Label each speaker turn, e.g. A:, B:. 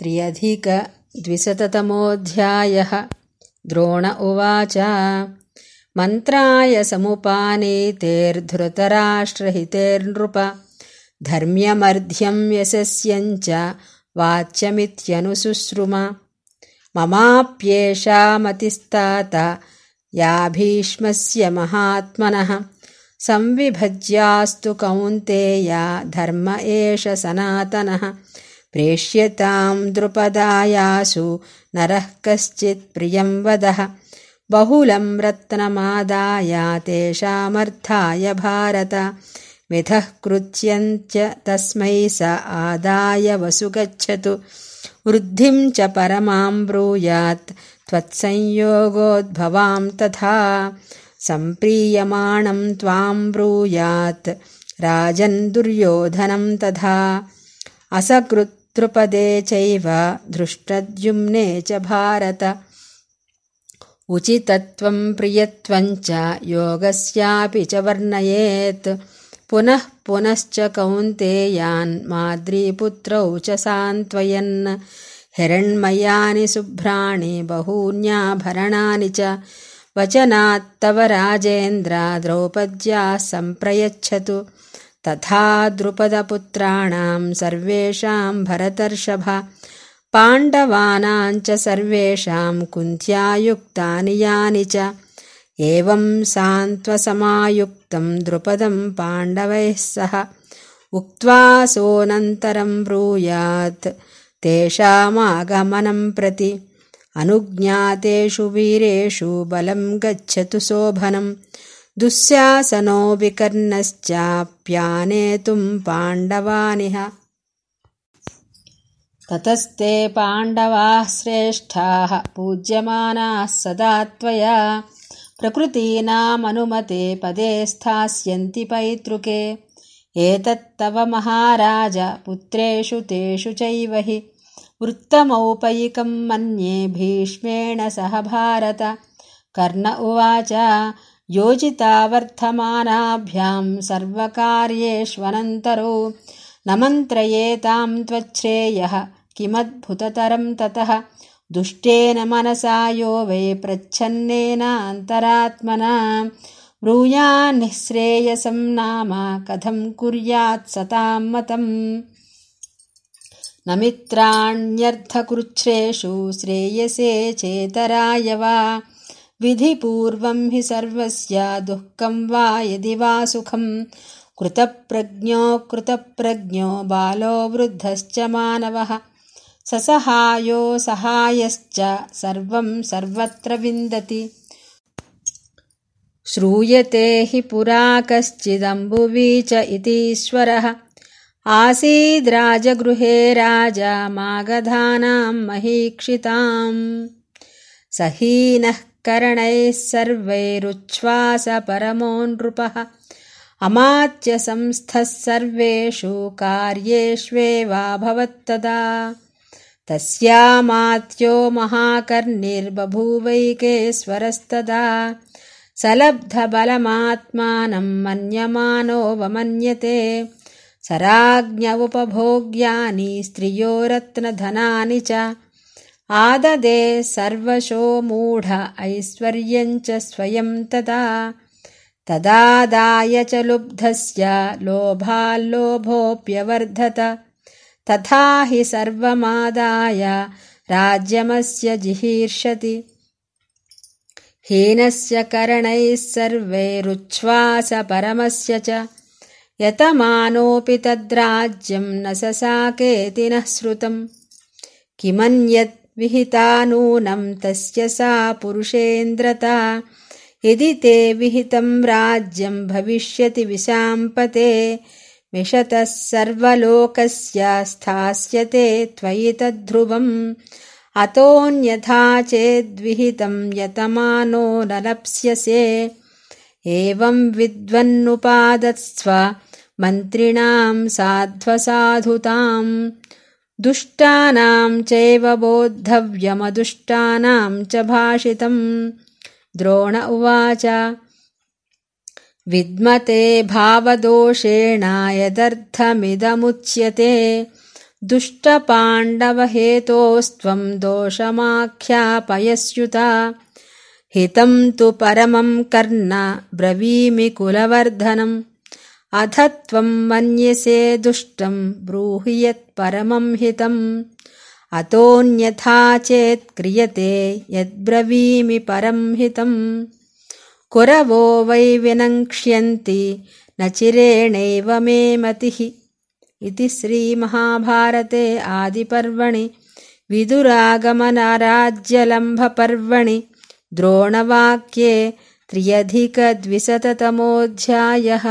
A: त्र्यधिकद्विशततमोऽध्यायः। द्रोण उवाच मन्त्राय समुपानीतेर्धृतराष्ट्रहितेर्नृप धर्म्यमर्ध्यं यशस्यञ्च वाच्यमित्यनुशुश्रुम ममाप्येषा मतिस्तात या भीष्मस्य महात्मनः संविभज्यास्तु कौन्तेया धर्म एष सनातनः प्रेष्यतां द्रुपदायासु नरः कश्चित् प्रियं वदः। बहुलं रत्नमादाय तेषामर्थाय भारत। विधः कृत्यञ्च तस्मै स आदाय वसु गच्छतु वृद्धिं च परमां ब्रूयात् त्वत्संयोगोद्भवां तथा। सम्प्रीयमाणं त्वां ब्रूयात् राजन् दुर्योधनं तथा। असकृत् द्रुपदे चैव धृष्टद्युम्ने च भारत। उचितत्वं प्रियत्वञ्च योगस्यापि च वर्णयेत्। पुनः पुनश्च कौन्तेयान् माद्रीपुत्रौ च सान्त्वयन्। हिरण्मयानि शुभ्राणि बहून्याभरणानि च। वचनात्तव राजेन्द्र द्रौपद्याः सम्प्रयच्छतु तथा द्रुपदपुत्राणां सर्वेषां भरतर्षभ पाण्डवानां च सर्वेषां कुन्त्यायुक्तानि यानि च। एवं सान्त्वसमायुक्तं द्रुपदं पाण्डवैः सह उक्त्वा सोऽनन्तरं ब्रूयात् तेषामागमनं प्रति। अनुज्ञातेषु वीरेषु बलं गच्छतु शोभनम् दुःशासनो विकर्णश्चाप्यानेतुम् पाण्डवानिह। ततस्ते पाण्डवाः श्रेष्ठाः पूज्यमानाः सदा त्वया। प्रकृतीनामनुमते पदे स्थास्यन्ति पैतृके। एतत्तव महाराज पुत्रेषु तेषु चैव हि। वृत्तमौपैकम् मन्ये भीष्मेण सह भारत। कर्ण उवाच योजिता वर्धमानाभ्यां सर्वकार्येष्वनन्तरो न मन्त्रयेतां त्वच्छ्रेयः किमद्भुततरं ततः। दुष्टेन मनसा यो वै प्रच्छन्नेनान्तरात्मना। ब्रूयान्निःश्रेयसं नाम कथं कुर्यात् सतां मतम्। न मित्राण्यर्थकृच्छ्रेषु श्रेयसे चेतराय वा विधिपूर्वं हि सर्वस्य दुःखं वा यदि वा सुखम्। कृतप्रज्ञो कृतप्रज्ञो बालो वृद्धश्च मानवः। ससहायो सहायश्च सर्वं सर्वत्र विन्दति। श्रूयते हि पुरा कश्चिदम्बुवीच इतीश्वरः आसीद्राजगृहे राजा मागधानां महीक्षिताम्। स हीनः करणैः सर्वैरुच्छ्वास परमो नृपः। अमात्यसंस्थः सर्वेषु कार्येष्वेवाभवत्तदा तस्यामात्यो महाकर्णिर्बभूवैकेश्वरस्तदा। सलब्धबलमात्मानं मन्यमानोऽवमन्यते। स राज्ञ उपभोग्यानि स्त्रियो रत्नधनानि च आददे सर्वशो मूढ ऐश्वर्यञ्च स्वयं तदा। तदादाय च लुब्धस्य लोभाल्लोभोऽप्यवर्धत। तथा हि सर्वमादाय राज्यमस्य जिहीर्षति। हीनस्य करणैः सर्वैरुच्छ्वासपरमस्य च। यतमानोऽपि तद्राज्यं न ससाकेति नः श्रुतम्। किमन्यत् विहिता नूनं तस्य सा पुरुषेन्द्रता। यदि ते विहितं राज्यं भविष्यति विशाम्पते विशतः सर्वलोकस्य स्थास्यते त्वयि तद्ध्रुवम्। अतोऽन्यथा चेद्विहितं यतमानो न लप्स्यसे एवं विद्वन्नुपादत्स्व मन्त्रिणां साध्वसाधुताम् दुष्टानां चैव बोद्धव्यमदुष्टानां च भाषितम्। द्रोण उवाच विद्मते भावदोषेण यदर्थमिदमुच्यते दुष्टपाण्डवहेतोस्त्वम् दोषमाख्यापयस्युता। हितम् तु परमम् कर्ण ब्रवीमि कुलवर्धनम् अथ त्वम् मन्यसे दुष्टम् ब्रूहि यत्परमम् हितम्। अतोऽन्यथा चेत्क्रियते यद्ब्रवीमि परम् हितम्। कुरवो वै विनङ्क्ष्यन्ति न चिरेणैव मे मतिः। इति श्रीमहाभारते आदिपर्वणि। विदुरागमनराज्यलम्भपर्वणि द्रोणवाक्ये त्र्यधिकद्विशततमोऽध्यायः